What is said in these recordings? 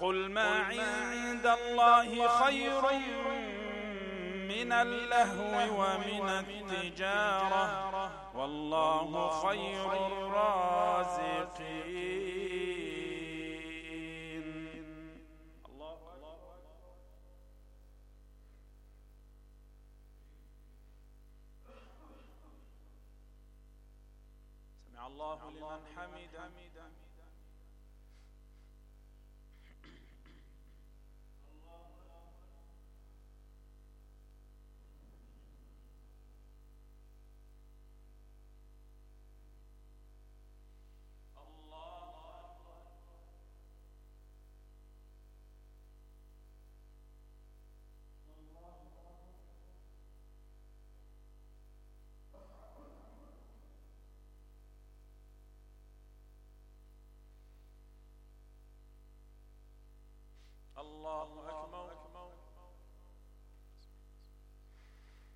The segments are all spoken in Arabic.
قل ما عند الله خير من اللهو ومن التجارة. والله خير الرازقين. الله سمع الله لمن حمده.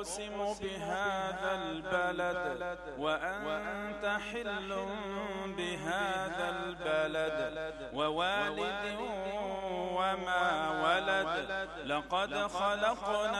أقسم بهذا البلد وأنت حل بهذا البلد ووالد وما ولد لقد خلقنا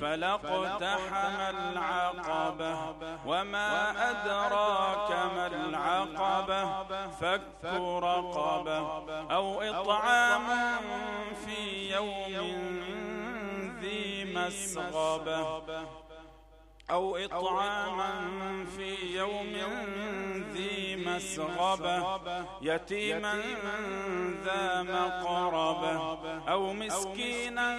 فلاقتحم العقبة. وما أدراك ما العقبة. فك رقبة. أو إطعام في يوم ذي مسغبة. أو إطعاما في يوم ذي مسغبة. يتيما ذا مقربة. أو مسكينا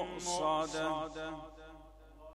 مؤصده